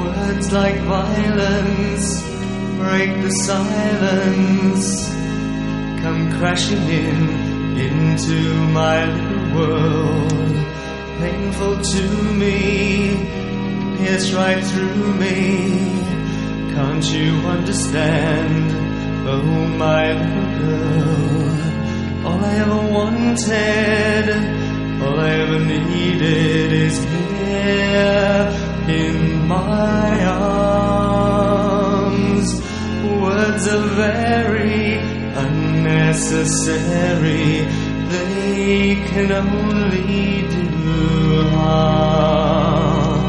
Words like violence break the silence. Come crashing in into my little world. Painful to me, pierce right through me. Can't you understand? Oh, my little girl. All I ever wanted, all I ever needed is here Words are very unnecessary, they can only do harm.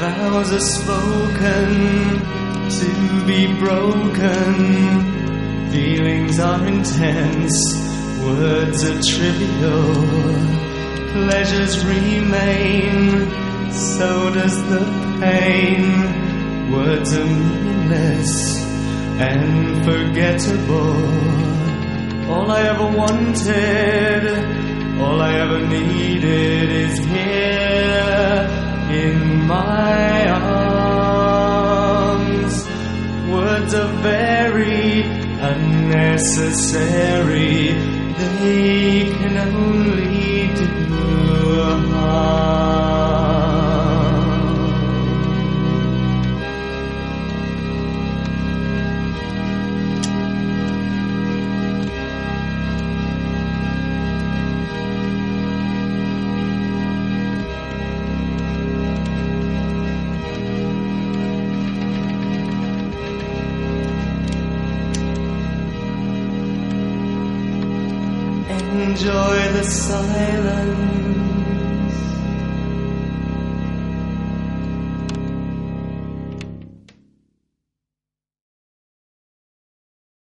Vows are spoken to be broken. Feelings are intense, words are trivial. Pleasures remain, so does the pain. Words are meaningless and forgettable. All I ever wanted, all I ever needed is here in my arms. Words are very unnecessary, they can only Enjoy the silence.